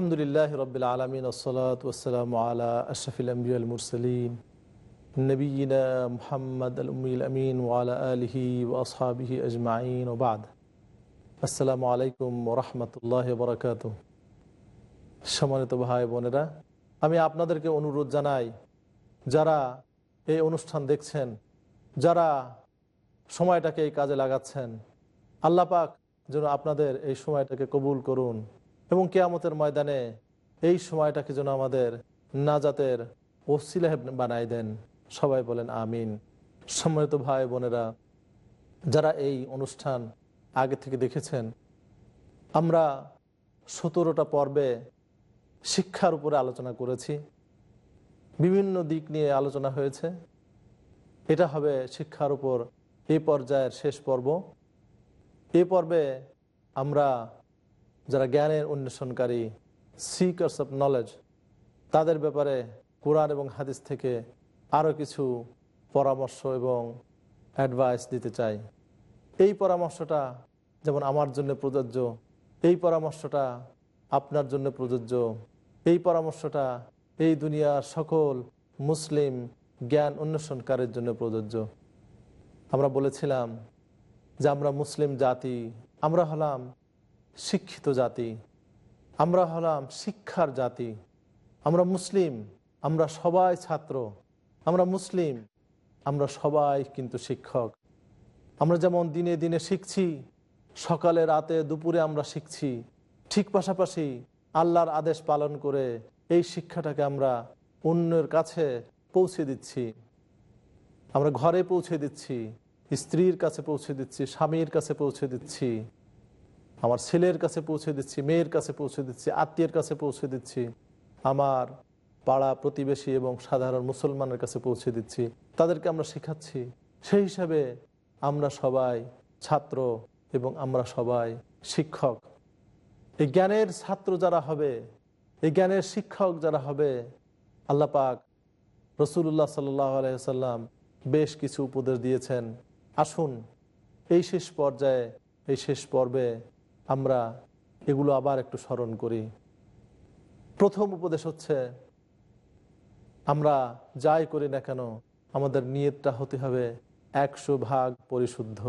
আলহামদুলিল্লাহ রবিল আলমিন ওসালাম আলা আশরফিল আম্বিউল মুরসলিন নবীনা মোহাম্মদ আলমিল আমিন ওয়ালা আলহি ওসহাবিহি আজমাইন ওবাদ আসসালামু আলাইকুম ওরহমতুল্লাহ বরকাত সম্মানিত ভাই বোনেরা, আমি আপনাদেরকে অনুরোধ জানাই, যারা এই অনুষ্ঠান দেখছেন, যারা সময়টাকে এই কাজে লাগাচ্ছেন আল্লাপাক যেন আপনাদের এই সময়টাকে কবুল করুন। এবং কেয়ামতের ময়দানে এই সময়টাকে যেন আমাদের নাজাতের ওসিলাহ বানাই দেন। সবাই বলেন আমিন। সম্মানিত ভাই বোনেরা, যারা এই অনুষ্ঠান আগে থেকে দেখেছেন, আমরা সতেরোটা পর্বে শিক্ষার উপরে আলোচনা করেছি। বিভিন্ন দিক নিয়ে আলোচনা হয়েছে। এটা হবে শিক্ষার উপর এই পর্যায়ের শেষ পর্ব। এ পর্বে আমরা যারা জ্ঞানের অন্বেষণকারী সিকার্স অফ নলেজ তাদের ব্যাপারে কোরআন এবং হাদিস থেকে আরও কিছু পরামর্শ এবং অ্যাডভাইস দিতে চাই। এই পরামর্শটা যেমন আমার জন্য প্রযোজ্য, এই পরামর্শটা আপনার জন্য প্রযোজ্য, এই পরামর্শটা এই দুনিয়ার সকল মুসলিম জ্ঞান অন্বেষণকারীর জন্য প্রযোজ্য। আমরা বলেছিলাম যে আমরা মুসলিম জাতি, আমরা হলাম শিক্ষিত জাতি। আমরা হলাম শিক্ষার জাতি। আমরা মুসলিম, আমরা সবাই ছাত্র। আমরা মুসলিম, আমরা সবাই কিন্তু শিক্ষক। আমরা যেমন দিনে দিনে শিখছি, সকালে রাতে দুপুরে আমরা শিখছি, ঠিক পাশাপাশি আল্লাহর আদেশ পালন করে এই শিক্ষাটাকে আমরা অন্যের কাছে পৌঁছে দিচ্ছি। আমরা ঘরে পৌঁছে দিচ্ছি, স্ত্রীর কাছে পৌঁছে দিচ্ছি, স্বামীর কাছে পৌঁছে দিচ্ছি। আমার ছেলের কাছে পৌঁছে দিচ্ছি, মেয়ের কাছে পৌঁছে দিচ্ছি, আত্মীয়ের কাছে পৌঁছে দিচ্ছি, আমার পাড়া প্রতিবেশী এবং সাধারণ মুসলমানের কাছে পৌঁছে দিচ্ছি, তাদেরকে আমরা শেখাচ্ছি। সেই হিসাবে আমরা সবাই ছাত্র এবং আমরা সবাই শিক্ষক। এই জ্ঞানের ছাত্র যারা হবে, এই জ্ঞানের শিক্ষক যারা হবে, আল্লাহ পাক রসুল্লাহ সাল্লাহ আলাইসাল্লাম বেশ কিছু উপদেশ দিয়েছেন। আসুন এই শেষ পর্যায়ে, এই শেষ পর্বে আমরা এগুলো আবার একটু স্মরণ করি। প্রথম উপদেশ হচ্ছে, আমরা যাই করি না কেন, আমাদের নিয়তটা হতে হবে একশো ভাগ পরিশুদ্ধ।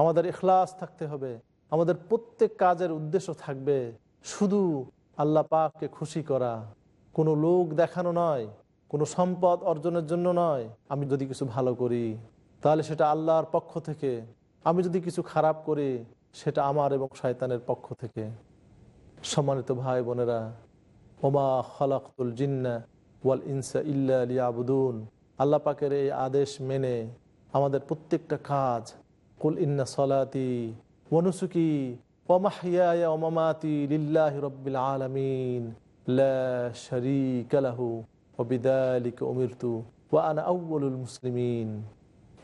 আমাদের এখলাস থাকতে হবে, আমাদের প্রত্যেক কাজের উদ্দেশ্য থাকবে শুধু আল্লাহ পাককে খুশি করা। কোনো লোক দেখানো নয়, কোনো সম্পদ অর্জনের জন্য নয়, আমি যদি কিছু ভালো করি, তাহলে সেটা আল্লাহর পক্ষ থেকে। আমি যদি কিছু খারাপ করি সেটা আমার এবং শয়তানের পক্ষ থেকে। সম্মানিত ভাই বোনেরা, ওমা খলাকুল জিন্না ওয়াল ইনসা ইল্লা আবুদুন আল্লাহ পাকের এই আদেশ মেনে আমাদের প্রত্যেকটা কাজ, কুল ইন্না সলাতি ওনুসুকি ওমাহিয়া ওমামাতি লিল্লাহি রব্বিল আলমিন। লা শরীকা লাহু ওবিদালিক উমিরতু ওয়া আনা আউ্বলুল মুসলিমিন।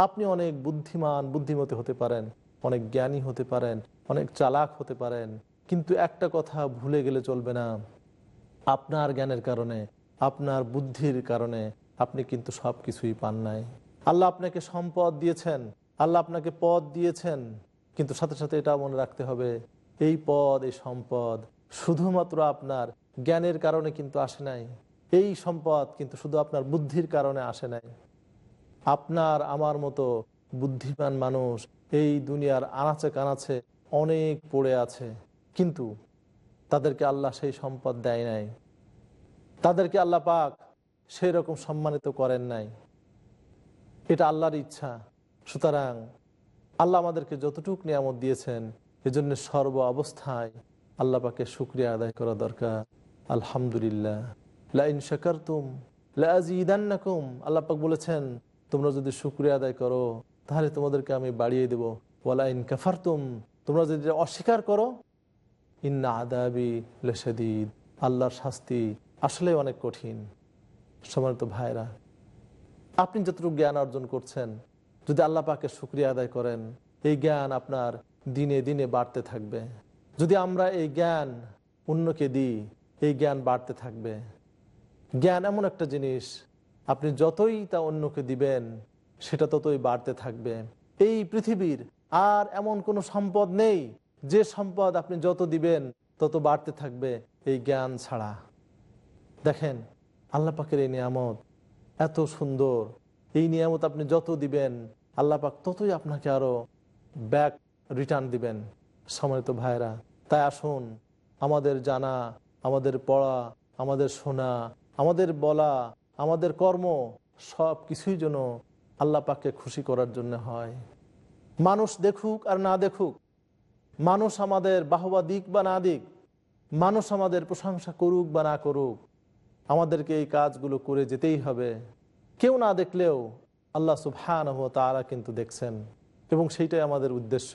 আপনি অনেক বুদ্ধিমান, বুদ্ধিমতী হতে পারেন। অনেক জ্ঞানী হতে পারেন, অনেক চালাক হতে পারেন, কিন্তু একটা কথা ভুলে গেলে চলবে না। আপনার জ্ঞানের কারণে, আপনার বুদ্ধির কারণে আপনি কিন্তু সব কিছুই পান নাই। আল্লাহ আপনাকে সম্পদ দিয়েছেন, আল্লাহ আপনাকে পদ দিয়েছেন, কিন্তু সাথে সাথে এটা মনে রাখতে হবে, এই পদ এই সম্পদ শুধুমাত্র আপনার জ্ঞানের কারণে কিন্তু আসে নাই। এই সম্পদ কিন্তু শুধু আপনার বুদ্ধির কারণে আসে নাই। আপনার, আমার মতো বুদ্ধিমান মানুষ এই দুনিয়ার আনাচে কানাচে অনেক পড়ে আছে, কিন্তু তাদেরকে আল্লাহ সেই সম্পদ দেয় নাই। তাদেরকে আল্লাহ পাক সেই রকম সম্মানিত করেন নাই। এটা আল্লাহর ইচ্ছা। সুতরাং আল্লাহ আমাদেরকে যতটুক নিয়ামত দিয়েছেন, এজন্য সর্ব অবস্থায় আল্লাহ পাকে শুক্রিয়া আদায় করা দরকার। আলহামদুলিল্লাহ। লাইন শেখার তুম লাজিদান্নাকুম। আল্লাহ পাক বলেছেন, তোমরা যদি শুক্রিয়া আদায় করো তাহলে তোমাদেরকে আমি বাড়িয়ে দেব। ওয়ালা ইন কাফারতুম, তোমরা যদি অস্বীকার করো, ইন্না আদাবি লেসাদিদ আল্লাহর শাস্তি আসলে অনেক কঠিন। সম্মানিত ভাইরা আপনি যতটুকু জ্ঞান অর্জন করছেন, যদি আল্লাহ পাকে শুক্রিয়া আদায় করেন, এই জ্ঞান আপনার দিনে দিনে বাড়তে থাকবে। যদি আমরা এই জ্ঞান অন্যকে দিই, এই জ্ঞান বাড়তে থাকবে। জ্ঞান এমন একটা জিনিস, আপনি যতই তা অন্যকে দিবেন সেটা ততই বাড়তে থাকবে। এই পৃথিবীর আর এমন কোনো সম্পদ নেই, যে সম্পদ আপনি যত দিবেন তত বাড়তে থাকবে এই জ্ঞান ছাড়া। দেখেন, আল্লাহ পাকের এই নিয়ামত এত সুন্দর। এই নিয়ামত আপনি যত দিবেন, আল্লাহ পাক ততই আপনাকে আরও ব্যাক রিটার্ন দিবেন। সম্মানিত ভাইরা তাই আসুন, আমাদের জানা, আমাদের পড়া, আমাদের শোনা, আমাদের বলা, আমাদের কর্ম সব কিছুই যেন আল্লাহ পাককে খুশি করার জন্য হয়। মানুষ দেখুক আর না দেখুক, মানুষ আমাদের বাহবা দিক বা না দিক, মানুষ আমাদের প্রশংসা করুক বা না করুক, আমাদেরকে এই কাজগুলো করে যেতেই হবে। কেউ না দেখলেও আল্লাহ সুবহান তারা কিন্তু দেখছেন এবং সেইটাই আমাদের উদ্দেশ্য।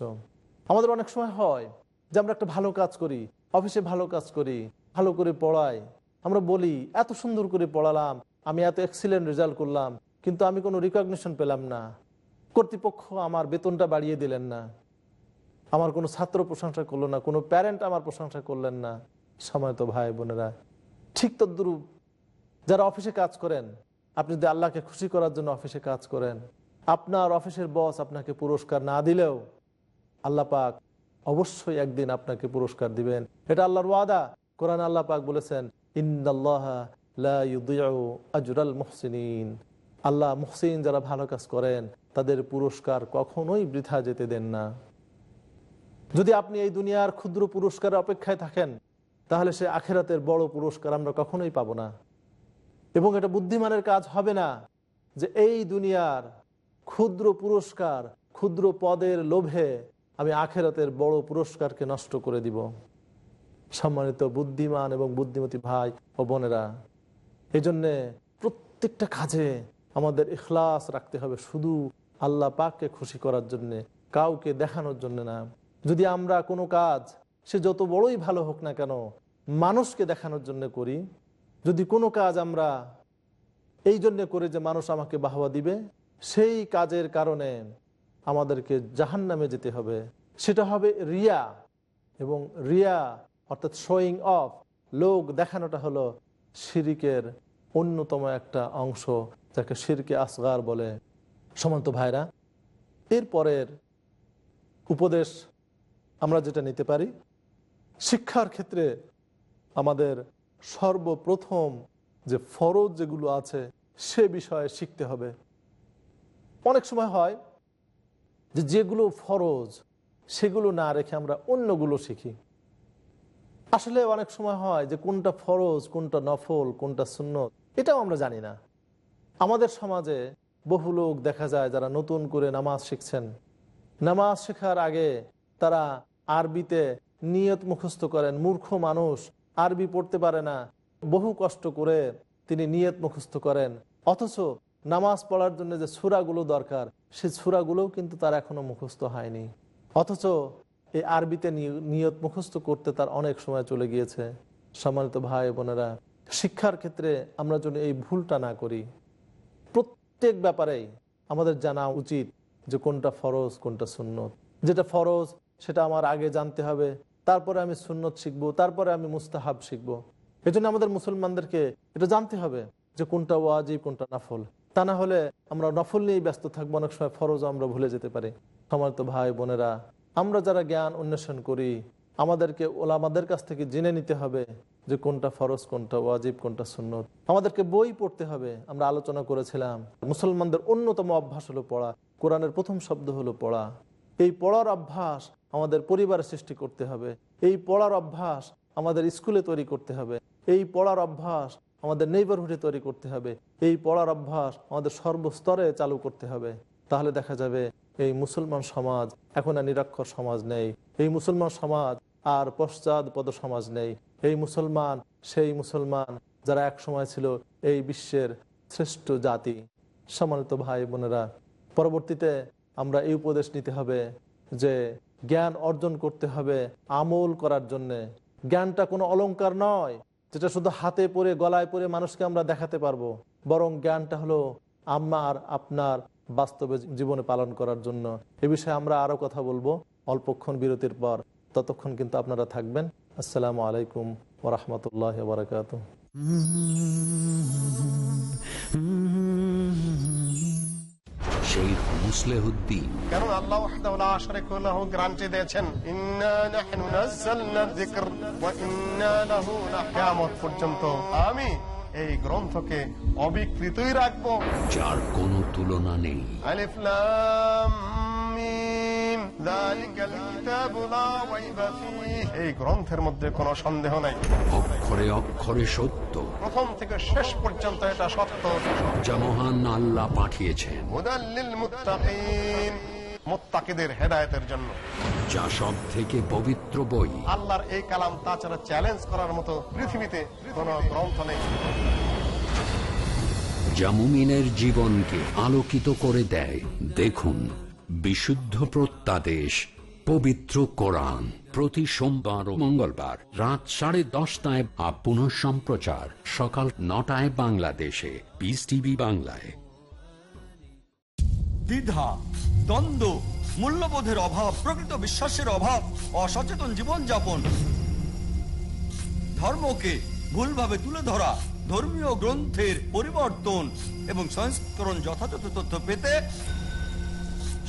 আমাদের অনেক সময় হয় যে আমরা একটা ভালো কাজ করি, অফিসে ভালো কাজ করি, ভালো করে পড়াই, আমরা বলি, এত সুন্দর করে পড়ালাম, আমি এত এক্সিলেন্ট রেজাল্ট করলাম কিন্তু আমি কোনো রিকগনিশন পেলাম না। কর্তৃপক্ষ আমার বেতনটা বাড়িয়ে দিলেন না। আমার কোনো ছাত্র প্রশংসা করল না, কোনো প্যারেন্ট আমার প্রশংসা করলেন না। সময় তো ভাই বোনেরা, ঠিক তদ্রুপ যারা অফিসে কাজ করেন, আপনি যদি আল্লাহকে খুশি করার জন্য অফিসে কাজ করেন, আপনার অফিসের বস আপনাকে পুরস্কার না দিলেও আল্লাহ পাক অবশ্যই একদিন আপনাকে পুরস্কার দিবেন। এটা আল্লাহর ওয়াদা। কোরআন আল্লাহ পাক বলেছেন ইন্দাল্লাহ আজরাল মুহসিন আল্লাহ মুহসিন যারা ভালো কাজ করেন, তাদের পুরস্কার কখনোই বৃথা যেতে দেন না। যদি আপনি এই দুনিয়ার ক্ষুদ্র পুরস্কারের অপেক্ষায় থাকেন, তাহলে সে আখেরাতের বড় পুরস্কার আমরা কখনোই পাব না। এবং এটা বুদ্ধিমানের কাজ হবে না যে এই দুনিয়ার ক্ষুদ্র পুরস্কার, ক্ষুদ্র পদের লোভে আমি আখেরাতের বড় পুরস্কারকে নষ্ট করে দিব। সম্মানিত বুদ্ধিমান এবং বুদ্ধিমতী ভাই ও বোনেরা এই জন্যে প্রত্যেকটা কাজে আমাদের ইখলাস রাখতে হবে শুধু আল্লাহ পাককে খুশি করার জন্যে, কাউকে দেখানোর জন্য না। যদি আমরা কোনো কাজ, সে যত বড়ই ভালো হোক না কেন, মানুষকে দেখানোর জন্য করি, যদি কোনো কাজ আমরা এই জন্যে করে যে মানুষ আমাকে বাহবা দিবে, সেই কাজের কারণে আমাদেরকে জাহান নামে যেতে হবে। সেটা হবে রিয়া। এবং রিয়া অর্থাৎ শোয়িং অফ লোক দেখানোটা হলো শিরিকের অন্যতম একটা অংশ। যাকে শিরকে আসগার বলে সমন্ত ভাইরা। এরপরের উপদেশ আমরা যেটা নিতে পারি, শিক্ষার ক্ষেত্রে আমাদের সর্বপ্রথম যে ফরজ যেগুলো আছে, সে বিষয়ে শিখতে হবে। অনেক সময় হয় যে যেগুলো ফরজ, সেগুলো না রেখে আমরা অন্যগুলো শিখি। আসলে অনেক সময় হয় যে কোনটা ফরজ, কোনটা নফল, কোনটা সুন্নত, এটাও আমরা জানি না। আমাদের সমাজে বহু লোক দেখা যায় যারা নতুন করে নামাজ শিখছেন। নামাজ শেখার আগে তারা আরবিতে নিয়ত মুখস্থ করেন। মূর্খ মানুষ আরবি পড়তে পারে না। বহু কষ্ট করে তিনি নিয়ত মুখস্থ করেন। অথচ নামাজ পড়ার জন্য যে সুরাগুলো দরকার সেই সুরাগুলোও কিন্তু তার এখনও মুখস্থ হয়নি। অথচ এই আরবিতে নিয়ত মুখস্থ করতে তার অনেক সময় চলে গিয়েছে। সম্মানিত ভাই বোনেরা, শিক্ষার ক্ষেত্রে আমরা যেন এই ভুলটা না করি। প্রত্যেক ব্যাপারেই আমাদের জানা উচিত যে কোনটা ফরজ, কোনটা সুন্নত। যেটা ফরজ, সেটা আমার আগে জানতে হবে, তারপরে আমি সুন্নত শিখব, তারপরে আমি মুস্তাহাব শিখব। এই জন্য আমাদের মুসলমানদেরকে এটা জানতে হবে যে কোনটা ওয়াজিব, কোনটা নফল। তা না হলে আমরা নফল নিয়েই ব্যস্ত থাকব, অনেক সময় ফরজ আমরা ভুলে যেতে পারি। সমান্ত ভাই বোনেরা, আমরা যারা জ্ঞান অন্বেষণ করি, আমাদেরকে ওলামাদের কাছ থেকে জেনে নিতে হবে যে কোনটা ফরজ, কোনটা ওয়াজিব, কোনটা সুন্নত। আমাদেরকে বই পড়তে হবে, আমরা আলোচনা করেছিলাম। মুসলমানদের অন্যতম অভ্যাস হলো পড়া। কোরআনের প্রথম শব্দ হলো পড়া। এই পড়ার অভ্যাস আমাদের পরিবারে সৃষ্টি করতে হবে। এই পড়ার অভ্যাস আমাদের স্কুলে তৈরি করতে হবে। এই পড়ার অভ্যাস আমাদের নেইবারহুডে তৈরি করতে হবে। এই পড়ার অভ্যাস আমাদের সর্বস্তরে চালু করতে হবে। তাহলে দেখা যাবে, এই মুসলমান সমাজ এখন আর নিরক্ষর সমাজ নেই। এই মুসলমান সমাজ আর পশ্চাৎ পদ সমাজ নেই। এই মুসলমান, সেই মুসলমান যারা এক সময় ছিল এই বিশ্বের শ্রেষ্ঠ জাতি। সম্মানিত ভাই বোনেরা, পরবর্তীতে আমরা এই উপদেশ নিতে হবে যে জ্ঞান অর্জন করতে হবে আমল করার জন্যে। জ্ঞানটা কোনো অলংকার নয় যেটা শুধু হাতে পরে, গলায় পরে মানুষকে আমরা দেখাতে পারব। বরং জ্ঞানটা হলো আমার, আপনার বাস্তবে জীবনে পালন করার জন্য। এ বিষয়ে আমরা আরও কথা বলব অল্পক্ষণ বিরতির পর। ততক্ষণ কিন্তু আপনারা থাকবেন। আসসালামু আলাইকুম ওরহমতুল্লাহ বারকাত শেখ মুসলেহুদ্দিন। কারণ আল্লাহ লাহু গ্যারান্টি দিয়েছেন ইন্না নাহনু নাযালনা যিকর ওয়া ইন্না লাহু কিয়ামত পর্যন্ত। আমি এই গ্রন্থকে অবিকৃতই রাখব। যার কোনো তুলনা নেই। আলিফ লাম এই গ্রন্থের মধ্যে কোনো সন্দেহ নাই। অক্ষরে অক্ষরে সত্য। প্রথম থেকে শেষ পর্যন্ত এটা সত্য। যা মহান আল্লাহ পাঠিয়েছেন। মুত্তাকিদের হেদায়েতের জন্য। যা সব থেকে পবিত্র বই। আল্লাহর এই কালাম তাছাড়া চ্যালেঞ্জ করার মতো পৃথিবীতে কোন গ্রন্থ নেই। যা মুমিনের জীবনকে আলোকিত করে দেয়। দেখুন। বিশুদ্ধ প্রত্যাদেশ, পবিত্র কোরআন, প্রতি সোমবার ও মঙ্গলবার রাত সাড়ে দশটায় আপ পুনঃ সম্প্রচার, সকাল নটায় বাংলাদেশে। পিস টিভি বাংলায়। দ্বিধা, দ্বন্দ্ব, মূল্যবোধের অভাব, প্রকৃত বিশ্বাসের অভাব, অসচেতন জীবনযাপন। ধর্মকে ভুলভাবে তুলে ধরা, ধর্মীয় গ্রন্থের পরিবর্তন এবং সংস্করণ যথাযথ তথ্য পেতে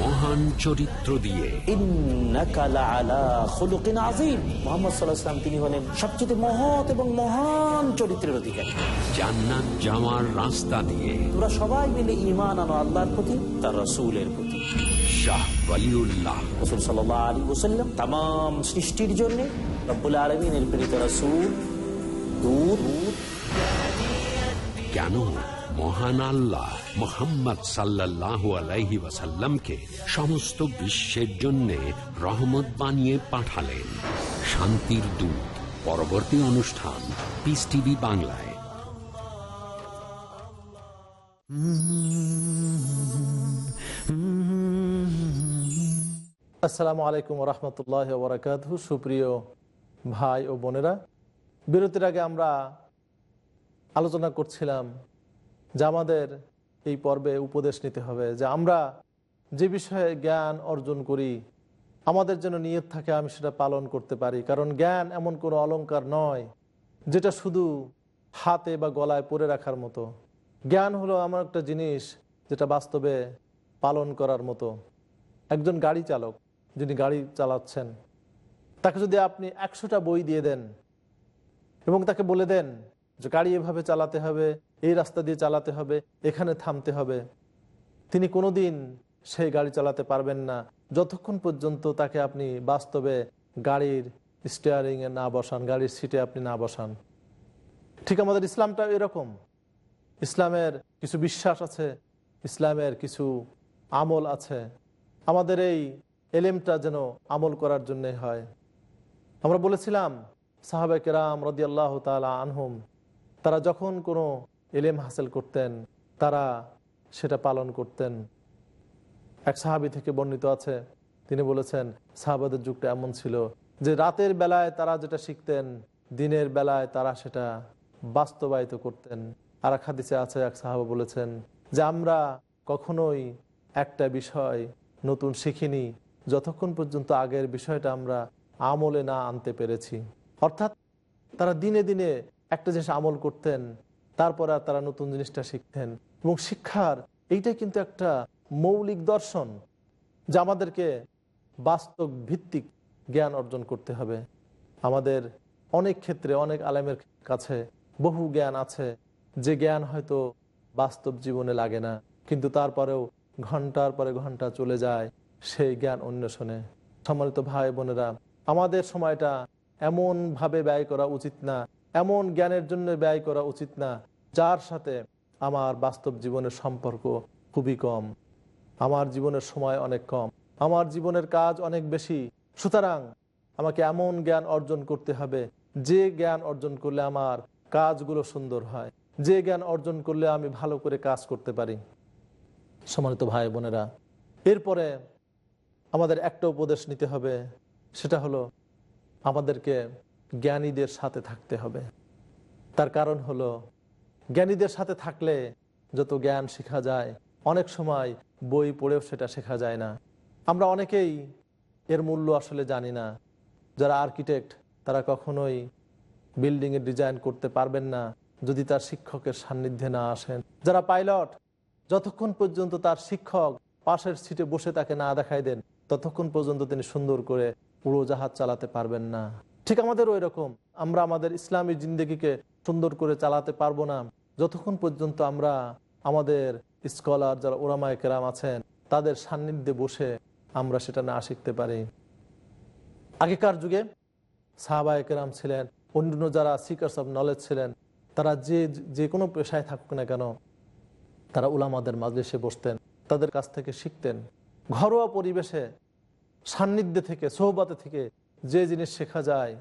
মহান চরিত্র দিয়ে। তিনি হলেন সবচেয়ে মহৎ এবং মহান চরিত্রের অধিকারী। জান্নাত জামার রাস্তা দিয়ে। তোমরা সবাই মিলে ইমান আনো আল্লাহর প্রতি তার রসুলের প্রতি। শাহ সৃষ্টির আলমিনের রসুল। কেন? মহান আল্লাহ মোহাম্মদ সাল্লাহ আলাইহি ওয়াসাল্লামকে সমস্ত বিশ্বের জন্য রহমত বানিয়ে পাঠালেন। শান্তির দূত, পরবর্তী অনুষ্ঠান পিস টিভি বাংলায়। আসসালামু আলাইকুম রহমতুল্লাহ বরাকাত সুপ্রিয় ভাই ও বোনেরা, বিরতির আগে আমরা আলোচনা করছিলাম যে আমাদের এই পর্বে উপদেশ নিতে হবে যে আমরা যে বিষয়ে জ্ঞান অর্জন করি, আমাদের যেন নিয়ত থাকে আমি সেটা পালন করতে পারি। কারণ জ্ঞান এমন কোনো অলংকার নয় যেটা শুধু হাতে বা গলায় পরে রাখার মতো। জ্ঞান হলো এমন একটা জিনিস যেটা বাস্তবে পালন করার মতো। একজন গাড়ি চালক যিনি গাড়ি চালাচ্ছেন, তাকে যদি আপনি একশোটা বই দিয়ে দেন এবং তাকে বলে দেন যে গাড়ি এভাবে চালাতে হবে এই রাস্তা দিয়ে চালাতে হবে, এখানে থামতে হবে। তিনি কোনোদিন সেই গাড়ি চালাতে পারবেন না। যতক্ষণ পর্যন্ত তাকে আপনি বাস্তবে গাড়ির স্টিয়ারিংয়ে না বসান, গাড়ির সিটে আপনি না বসান। ঠিক আমাদের ইসলামটা এরকম। ইসলামের কিছু বিশ্বাস আছে, ইসলামের কিছু আমল আছে। আমাদের এই এলেমটা যেন আমল করার জন্য হয়। আমরা বলেছিলাম সাহাবে কেরাম রদিয়াল্লাহ তালা আনহুম, তারা যখন কোনো এলেম হাসিল করতেন, তারা সেটা পালন করতেন। এক সাহাবি থেকে বর্ণিত আছে, তিনি বলেছেন, সাহাবাদের যুগটা এমন ছিল যে রাতের বেলায় তারা যেটা শিখতেন, দিনের বেলায় তারা সেটা বাস্তবায়িত করতেন। আর এক হাদিসে আছে, এক সাহাবা বলেছেন যে, আমরা কখনোই একটা বিষয় নতুন শিখিনি, যতক্ষণ পর্যন্ত আগের বিষয়টা আমরা আমলে না আনতে পেরেছি। অর্থাৎ তারা দিনে দিনে একটা জিনিস আমল করতেন তারপর আর তারা নতুন জিনিসটা শিখতেন। এবং শিক্ষার এইটাই কিন্তু একটা মৌলিক দর্শন যা আমাদেরকে বাস্তব ভিত্তিক জ্ঞান অর্জন করতে হবে। আমাদের অনেক ক্ষেত্রে, অনেক আলেমের কাছে বহু জ্ঞান আছে। যে জ্ঞান হয়তো বাস্তব জীবনে লাগে না, কিন্তু তারপরেও ঘণ্টার পরে ঘণ্টা চলে যায় সেই জ্ঞান অন্বেষণে। সম্মানিত ভাই বোনেরা, আমাদের সময়টা এমনভাবে ব্যয় করা উচিত না, এমন জ্ঞানের জন্য ব্যয় করা উচিত না যার সাথে আমার বাস্তব জীবনের সম্পর্ক খুবই কম, আমার জীবনের সময় অনেক কম, আমার জীবনের কাজ অনেক বেশি। সুতরাং আমাকে এমন জ্ঞান অর্জন করতে হবে, যে জ্ঞান অর্জন করলে আমার কাজগুলো সুন্দর হয়, যে জ্ঞান অর্জন করলে আমি ভালো করে কাজ করতে পারি। সম্মানিত ভাই বোনেরা, এরপরে আমাদের একটা উপদেশ নিতে হবে, সেটা হলো আমাদেরকে জ্ঞানীদের সাথে থাকতে হবে। তার কারণ হলো জ্ঞানীদের সাথে থাকলে যত জ্ঞান শেখা যায়, অনেক সময় বই পড়েও সেটা শেখা যায় না। আমরা অনেকেই এর মূল্য আসলে জানি না। যারা আর্কিটেক্ট, তারা কখনোই বিল্ডিংয়ের ডিজাইন করতে পারবেন না যদি তার শিক্ষকের সান্নিধ্যে না আসেন। যারা পাইলট, যতক্ষণ পর্যন্ত তার শিক্ষক পাশের সিটে বসে তাকে না দেখাই দেন, ততক্ষণ পর্যন্ত তিনি সুন্দর করে উড়োজাহাজ চালাতে পারবেন না। ঠিক আমাদের ওই রকম আমরা আমাদের ইসলামী জিন্দগিকে সুন্দর করে চালাতে পারব না। যতক্ষণ পর্যন্ত আমরা আমাদের স্কলার যারা ওরামায় কেরাম আছেন, তাদের সান্নিধ্যে বসে আমরা সেটা না শিখতে পারি। আগেকার যুগে সাহাবায় কেরাম ছিলেন, অন্যান্য যারা সিকার্স অফ নলেজ ছিলেন, তারা যে যে কোনো পেশায় থাকুক না কেন, তারা উলামাদের মাজলিসে বসতেন, তাদের কাছ থেকে শিখতেন। ঘরোয়া পরিবেশে, সান্নিধ্যে থেকে, সোহবাতে থেকে যে জিনিস শেখা যায়,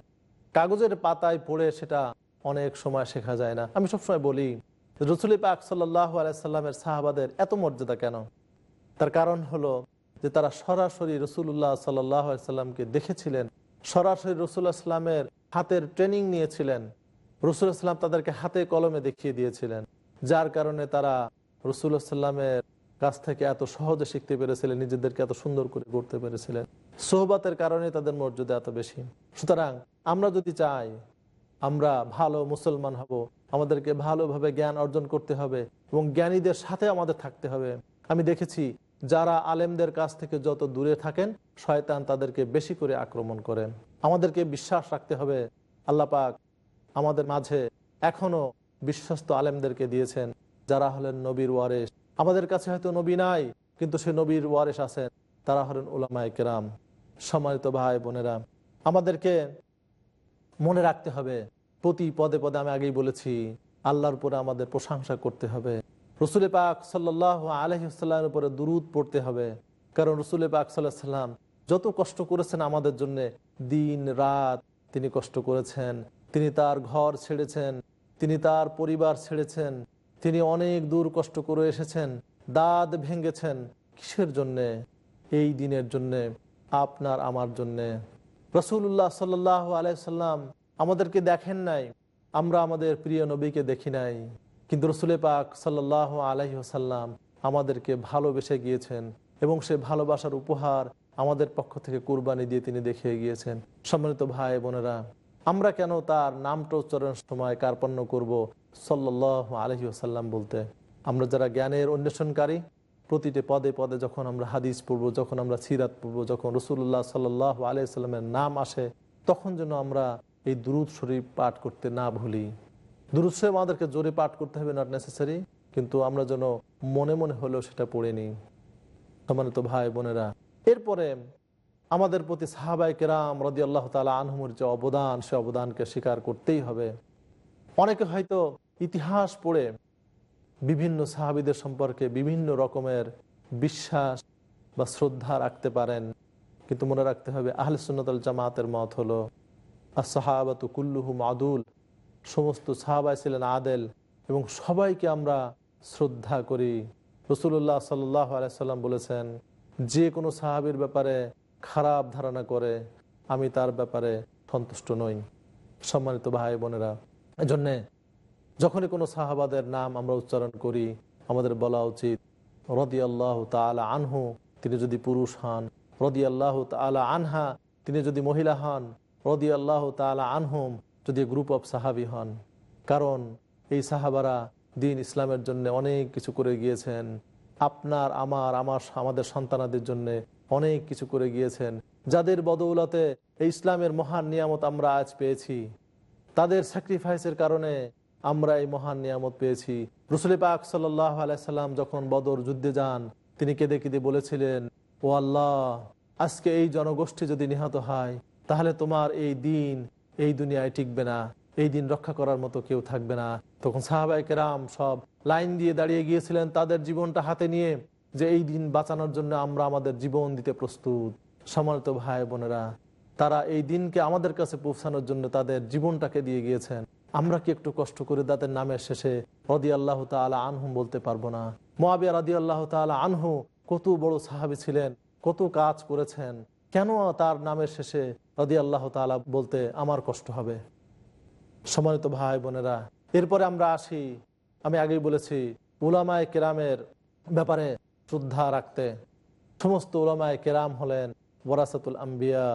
কাগজের পাতায় পড়ে সেটা অনেক সময় শেখা যায় না। আমি সবসময় বলি, রসুল পাক সাল্লাহ আলাইসাল্লামের সাহাবাদের এত মর্যাদা কেন? তার কারণ হলো যে তারা সরাসরি রসুল্লাহ সাল্লাহ সাল্লামকে দেখেছিলেন, সরাসরি রসুল্লাহ ইসলামের হাতের ট্রেনিং নিয়েছিলেন রসুল ইসলাম তাদেরকে হাতে কলমে দেখিয়ে দিয়েছিলেন, যার কারণে তারা রসুল্লাহ সাল্লামের কাছ থেকে এত সহজে শিখতে পেরেছিলেন, নিজেদেরকে এত সুন্দর করে গড়তে পেরেছিলেন। সোহবাতের কারণে তাদের মর্যাদা এত বেশি। সুতরাং আমরা যদি চাই আমরা ভালো মুসলমান হব, আমাদেরকে ভালোভাবে জ্ঞান অর্জন করতে হবে এবং জ্ঞানীদের সাথে আমাদের থাকতে হবে। আমি দেখেছি যারা আলেমদের কাছ থেকে যত দূরে থাকেন, শয়তান তাদেরকে বেশি করে আক্রমণ করেন আমাদেরকে বিশ্বাস রাখতে হবে। আল্লাহ পাক আমাদের মাঝে এখনও বিশ্বস্ত আলেমদেরকে দিয়েছেন, যারা হলেন নবীর ওয়ারেস আমাদের কাছে হয়তো নবী নাই, কিন্তু সে নবীর ওয়ারেস আছেন। তারা হলেন ওলামায় কেরাম। সম্মানিত ভাই বোনেরা, আমাদেরকে মনে রাখতে হবে, প্রতি পদে পদে আমি আগেই বলেছি, আল্লাহর উপরে আমাদের প্রশংসা করতে হবে। রসুল পাক সাল্লাহ আলহিসাল্লামের উপরে দুরুদ পড়তে হবে। কারণ রসুল পাক সাল্লাহ সাল্লাম যত কষ্ট করেছেন আমাদের জন্য, দিন, রাত তিনি কষ্ট করেছেন। তিনি তার ঘর ছেড়েছেন, তিনি তার পরিবার ছেড়েছেন, তিনি অনেক দূর কষ্ট করে এসেছেন, দাঁত ভেঙেছেন। কিসের জন্যে? এই দিনের জন্যে, আপনার, আমার জন্যে। রসুল্লাহ সাল্লাহ আলাইসাল্লাম আমাদেরকে দেখেন নাই, আমরা আমাদের প্রিয় নবীকে দেখি নাই। কিন্তু রসুল পাক সাল্লাহ আলহি আসাল্লাম আমাদেরকে ভালোবেসে গিয়েছেন এবং সে ভালোবাসার উপহার আমাদের পক্ষ থেকে কুরবানি দিয়ে তিনি দেখিয়ে গিয়েছেন। সম্মানিত ভাই বোনেরা, আমরা কেন তার নামটা উচ্চারণের সময় কার্পণ্য করব সাল্লাহ আলহি বলতে? আমরা যারা জ্ঞানের অন্বেষণকারী প্রতিটি পদে পদে যখন আমরা হাদিস পড়ব, যখন আমরা সিরাত পড়ব, যখন রসুল্লাহ সাল্লাহ আলাইসাল্লামের নাম আসে, তখন যেন আমরা এই দুরুদ শরীফ পাঠ করতে না ভুলি। দুরুদ শরীফ আমাদেরকে জোরে পাঠ করতে হবে নট নেসেসারি কিন্তু আমরা যেন মনে মনে হলেও সেটা পড়ে নিই। সম্মানিত ভাই বোনেরা, এরপরে আমাদের প্রতি সাহাবাই কেরাম রদি আল্লাহ তালা আনহুমের যে অবদান, সে অবদানকে স্বীকার করতেই হবে। অনেকে হয়তো ইতিহাস পড়ে বিভিন্ন সাহাবিদের সম্পর্কে বিভিন্ন রকমের বিশ্বাস বা শ্রদ্ধা রাখতে পারেন। কিন্তু মনে রাখতে হবে, আহলে সুন্নতল জামাতের মত হলো আর সাহাবাতু কুল্লুহু মাদুল সমস্ত সাহাবাই ছিলেন আদেল এবং সবাইকে আমরা শ্রদ্ধা করি। রসুল্লাহ সাল্লাহ আলাইসাল্লাম বলেছেন, যে কোনো সাহাবির ব্যাপারে খারাপ ধারণা করে, আমি তার ব্যাপারে সন্তুষ্ট নই। সম্মানিত ভাই বোনেরা, এজন্যে যখনই কোনো সাহাবাদের নাম আমরা উচ্চারণ করি, আমাদের বলা উচিত রদি আল্লাহ তালা আনহু তিনি যদি পুরুষ হন রদি আল্লাহ তালা আনহা তিনি যদি মহিলা হন রদি আল্লাহ তালা আনহুম যদি গ্রুপ অফ সাহাবি হন। কারণ এই সাহাবারা দিন ইসলামের জন্য অনেক কিছু করে গিয়েছেন, আপনার, আমার আমার, আমাদের সন্তানাদের জন্য অনেক কিছু করে গিয়েছেন, যাদের বদৌলতে এই ইসলামের মহান নিয়ামত আমরা আজ পেয়েছি। তাদের স্যাক্রিফাইসের কারণে আমরা এই মহান নিয়ামত পেয়েছি। রসুল পাক সাল্লাহ আলাইসাল্লাম যখন বদর যুদ্ধে যান, তিনি কেঁদে কেঁদে বলেছিলেন, ও আল্লাহ, আজকে এই জনগোষ্ঠী যদি নিহত হয়, তাহলে তোমার এই দিন এই দুনিয়ায় টিকবে না। এই দিন রক্ষা করার মতো কেউ থাকবে না। তখন সাহাবাই কেরাম সব লাইন দিয়ে দাঁড়িয়ে গিয়েছিলেন তাদের জীবনটা হাতে নিয়ে, যে এই দিন বাঁচানোর জন্য আমরা আমাদের জীবন দিতে প্রস্তুত। সম্মানিত ভাই বোনেরা, তারা এই দিনকে আমাদের কাছে পৌঁছানোর জন্য তাদের জীবনটাকে দিয়ে গিয়েছেন। আমরা কি একটু কষ্ট করে তাদের নামের শেষে রদি আল্লাহ তালা আনহু বলতে পারব না? মোয়াবিয়া রদি আল্লাহ তালা আনহু কত বড় সাহাবি ছিলেন, কত কাজ করেছেন, কেন তার নামের শেষে রদি আল্লাহ তালা বলতে আমার কষ্ট হবে? সম্মানিত ভাই বোনেরা, এরপরে আমরা আসি, আমি আগেই বলেছি, উলামায় কেরামের ব্যাপারে শ্রদ্ধা রাখতে। সমস্ত উলামায় কেরাম হলেন বরাসাতুল আম্বিয়া,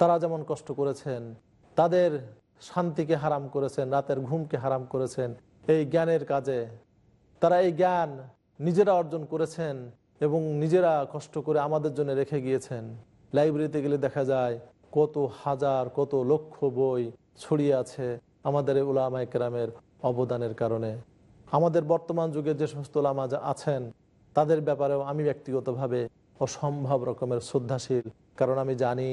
তারা যেমন কষ্ট করেছেন, তাদের শান্তিকে হারাম করেছেন, রাতের ঘুমকে হারাম করেছেন। এই জ্ঞানের কাজে তারা এই জ্ঞান নিজেরা অর্জন করেছেন এবং নিজেরা কষ্ট করে আমাদের জন্য রেখে গিয়েছেন। লাইব্রেরিতে গেলে দেখা যায় কত হাজার, কত লক্ষ বই ছড়িয়ে আছে আমাদের এই উলামায় কেরামের অবদানের কারণে। আমাদের বর্তমান যুগে যে সমস্ত ওলামা আছেন, তাদের ব্যাপারেও আমি ব্যক্তিগতভাবে অসম্ভব রকমের শ্রদ্ধাশীল। কারণ আমি জানি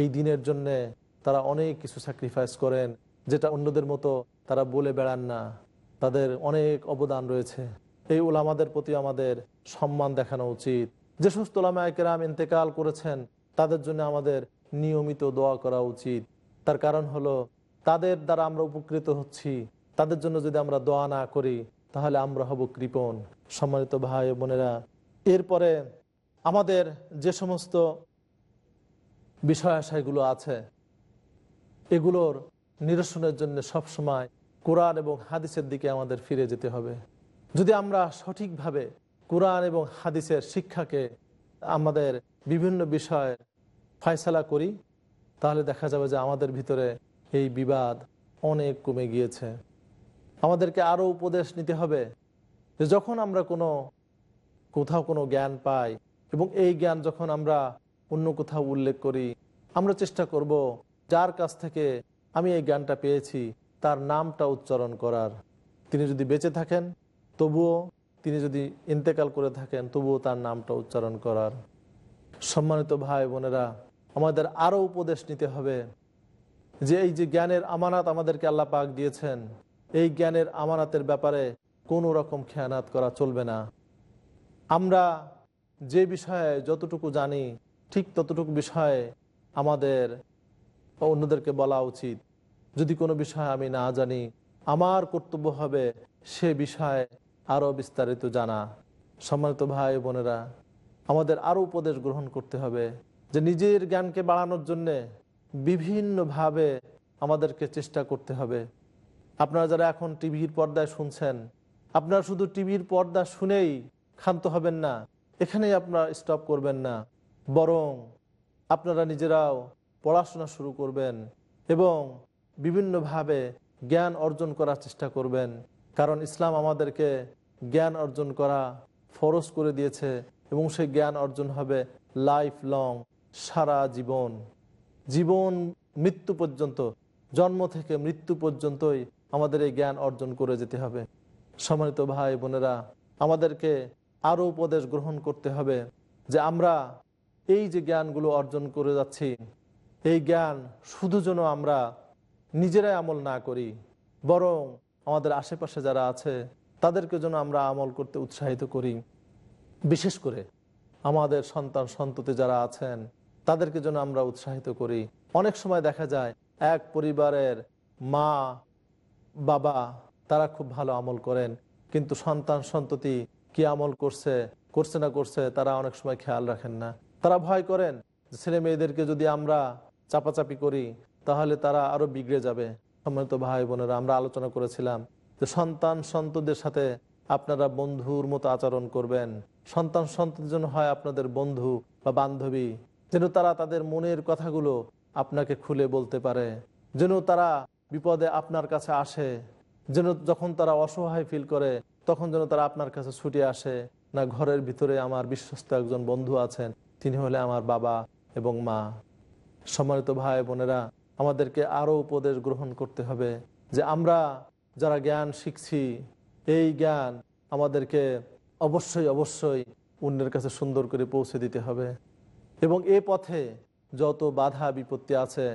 এই দিনের জন্যে তারা অনেক কিছু স্যাক্রিফাইস করেন, যেটা অন্যদের মতো তারা বলে বেড়ান না। তাদের অনেক অবদান রয়েছে। এই ওলামাদের প্রতি আমাদের সম্মান দেখানো উচিত। যে সমস্ত ওলামায় কেরাম ইন্তেকাল করেছেন, তাদের জন্য আমাদের নিয়মিত দোয়া করা উচিত। তার কারণ হলো, তাদের দ্বারা আমরা উপকৃত হচ্ছি। তাদের জন্য যদি আমরা দোয়া না করি, তাহলে আমরা হব কৃপণ। সম্মানিত ভাই বোনেরা, এরপরে আমাদের যে সমস্ত বিষয় আশয়গুলো আছে এগুলোর নিরসনের জন্য সবসময় কোরআন এবং হাদিসের দিকে আমাদের ফিরে যেতে হবে। যদি আমরা সঠিকভাবে কোরআন এবং হাদিসের শিক্ষাকে আমাদের বিভিন্ন বিষয়ে ফয়সালা করি, তাহলে দেখা যাবে যে আমাদের ভিতরে এই বিবাদ অনেক কমে গিয়েছে। আমাদেরকে আরও উপদেশ নিতে হবে যে যখন আমরা কোনো, কোথাও কোনো জ্ঞান পাই এবং এই জ্ঞান যখন আমরা অন্য কোথাও উল্লেখ করি, আমরা চেষ্টা করব যার কাছ থেকে আমি এই জ্ঞানটা পেয়েছি, তার নামটা উচ্চারণ করার। তিনি যদি বেঁচে থাকেন, তবুও তিনি যদি ইন্তেকাল করে থাকেন, তবুও তার নামটা উচ্চারণ করার। সম্মানিত ভাই বোনেরা, আমাদের আরও উপদেশ নিতে হবে যে এই যে জ্ঞানের আমানাত আমাদেরকে আল্লাহ পাক দিয়েছেন, এই জ্ঞানের আমানাতের ব্যাপারে কোনো রকম খেয়ানাত করা চলবে না। আমরা যে বিষয়ে যতটুকু জানি, ঠিক ততটুকু বিষয়ে আমাদের অন্যদেরকে বলা উচিত, যদি কোনো বিষয় আমি না জানি, আমার কর্তব্য হবে সে বিষয়ে আরও বিস্তারিত জানা। সম্মানিত ভাই বোনেরা, আমাদের আরও উপদেশ গ্রহণ করতে হবে যে নিজের জ্ঞানকে বাড়ানোর জন্যে বিভিন্নভাবে আমাদেরকে চেষ্টা করতে হবে। আপনারা যারা এখন টিভির পর্দায় শুনছেন, আপনারা শুধু টিভির পর্দা শুনেই ক্ষান্ত হবেন না, এখানেই আপনারা স্টপ করবেন না। বরং আপনারা নিজেরাও পড়াশোনা শুরু করবেন এবং বিভিন্নভাবে জ্ঞান অর্জন করার চেষ্টা করবেন। কারণ ইসলাম আমাদেরকে জ্ঞান অর্জন করা ফরজ করে দিয়েছে এবং সেই জ্ঞান অর্জন হবে লাইফ লং সারা জীবন। জীবন মৃত্যু পর্যন্ত, জন্ম থেকে মৃত্যু পর্যন্তই আমাদের এই জ্ঞান অর্জন করে যেতে হবে। সম্মানিত ভাই বোনেরা, আমাদেরকে আরও উপদেশ গ্রহণ করতে হবে যে আমরা এই যে জ্ঞানগুলো অর্জন করে যাচ্ছি এই জ্ঞান শুধু যেন আমরা নিজেরাই আমল না করি, বরং আমাদের আশেপাশে যারা আছে, তাদেরকে যেন আমরা আমল করতে উৎসাহিত করি। বিশেষ করে আমাদের সন্তান সন্ততি যারা আছেন, তাদেরকে যেন আমরা উৎসাহিত করি। অনেক সময় দেখা যায়, এক পরিবারের মা, বাবা, তারা খুব ভালো আমল করেন, কিন্তু সন্তান সন্ততি কি আমল করছে করছে না করছে, তারা অনেক সময় খেয়াল রাখেন না। তারা ভয় করেন ছেলে মেয়েদেরকে যদি আমরা চাপাচাপি করি, তাহলে তারা আরও বিগড়ে যাবে। সম্মানিত ভাই বোনেরা, আমরা আলোচনা করেছিলাম যে সন্তান সন্তদের সাথে আপনারা বন্ধুর মতো আচরণ করবেন। সন্তান সন্ততির জন্য হয় আপনাদের বন্ধু বা বান্ধবী, যেন তারা তাদের মনের কথাগুলো আপনাকে খুলে বলতে পারে। যেন তারা বিপদে আপনার কাছে আসে। যেন যখন তারা অসহায় ফিল করে, তখন যেন তারা আপনার কাছে ছুটে আসে। না, ঘরের ভিতরে আমার বিশ্বস্ত একজন বন্ধু আছেন, তিনি হলে আমার বাবা এবং মা। সম্মানিত ভাই বোনেরা, আমাদেরকে আরও উপদেশ গ্রহণ করতে হবে যে আমরা যারা জ্ঞান শিখছি, এই জ্ঞান আমাদেরকে অবশ্যই অবশ্যই অন্যের কাছে সুন্দর করে পৌঁছে দিতে হবে। এবং এ পথে যত বাধা, বিপত্তি আছে,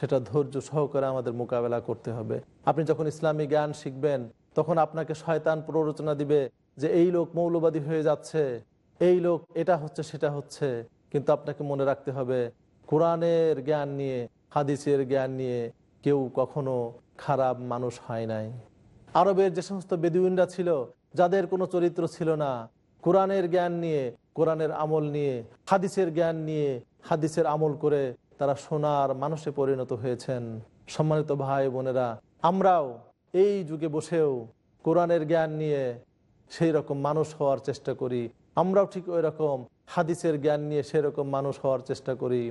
সেটা ধৈর্য সহকারে আমাদের মোকাবেলা করতে হবে। আপনি যখন ইসলামী জ্ঞান শিখবেন, তখন আপনাকে শয়তান প্ররোচনা দিবে যে এই লোক মৌলবাদী হয়ে যাচ্ছে, এই লোক এটা হচ্ছে, সেটা হচ্ছে। কিন্তু আপনাকে মনে রাখতে হবে কোরআনের জ্ঞান নিয়ে, হাদিসের জ্ঞান নিয়ে কেউ কখনো খারাপ মানুষ হয় নাই। আরবের যে সমস্ত বেদুইনরা ছিল, যাদের কোনো চরিত্র ছিল না, কোরআনের জ্ঞান নিয়ে, কোরআনের আমল নিয়ে, হাদিসের জ্ঞান নিয়ে, হাদিসের আমল করে তারা সোনার মানুষে পরিণত হয়েছেন। সম্মানিত ভাই বোনেরা, আমরাও এই যুগে বসেও কোরআনের জ্ঞান নিয়ে সেই রকম মানুষ হওয়ার চেষ্টা করি। আমরাও ঠিক ওই রকম হাদিসের জ্ঞান নিয়ে সেরকম মানুষ হওয়ার চেষ্টা করি।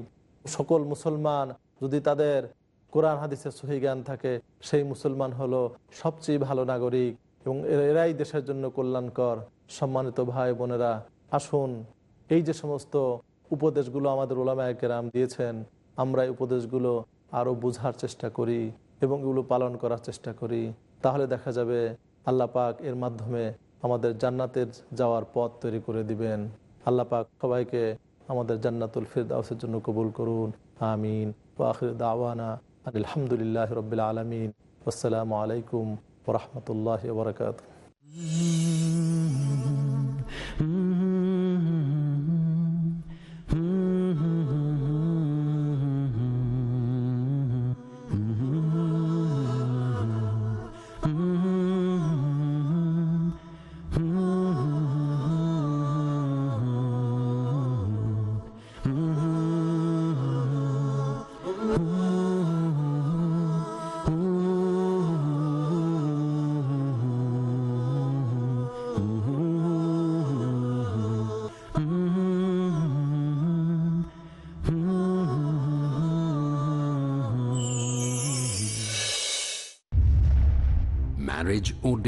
সকল মুসলমান, যদি তাদের কোরআন, হাদিসের সহি জ্ঞান থাকে, সেই মুসলমান হলো সবচেয়ে ভালো নাগরিক এবং এরা- এরাই দেশের জন্য কল্যাণকর। সম্মানিত ভাই বোনেরা, আসুন, এই যে সমস্ত উপদেশগুলো আমাদের ওলামায় কেরাম দিয়েছেন, আমরা এই উপদেশগুলো আরও বোঝার চেষ্টা করি এবং এগুলো পালন করার চেষ্টা করি। তাহলে দেখা যাবে আল্লাহ পাক এর মাধ্যমে আমাদের জান্নাতের যাওয়ার পথ তৈরি করে দিবেন। আল্লাহ পাক সবাইকে আমাদের জান্নাতুল ফিরদাউসের জন্য কবুল করুন। আমিন। ওয়াখির দাওয়ানা আলহামদুলিল্লাহ রবিল আলমিন। আসসালামু আলাইকুম ওরহমতুল্লাহ বরকাত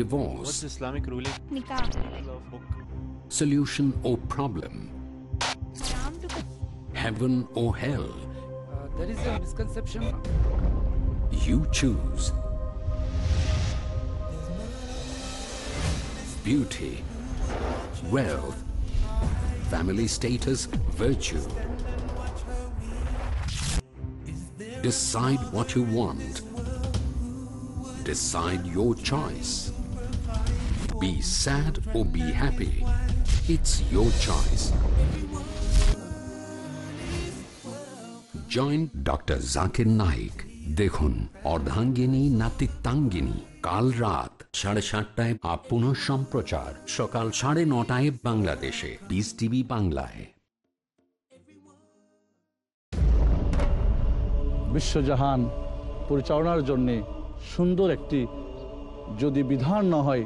divorce, What's Islamic ruling nikah solution or problem, heaven or hell. Uh, there is a misconception You choose. Beauty, wealth, family status, virtue. Decide what you want. Decide your choice. Be sad or be happy. It's your choice. Join doctor Zakir Naik দেখুন অর্ধাঙ্গিনী নাতিত্বাঙ্গিনী কাল রাত সাড়ে সাতটায় up পুনঃ সম্প্রচার সকাল সাড়ে নটায় বাংলাদেশে বিস টিভি বাংলায় বিশ্বজাহান পরিচালনার জন্যে সুন্দর একটি যদি বিধান না হয়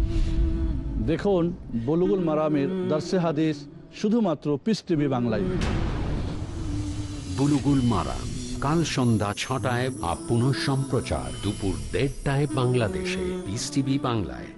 দেখুন, বলুগুল মারামের দার্সে হাদিস শুধুমাত্র পিস টিভি বাংলায়। বুলুগুল মারাম, কাল সন্ধ্যা ছটায় আপ পুনঃ সম্প্রচার দুপুর দেড়টায় বাংলাদেশে পিস টিভি বাংলায়।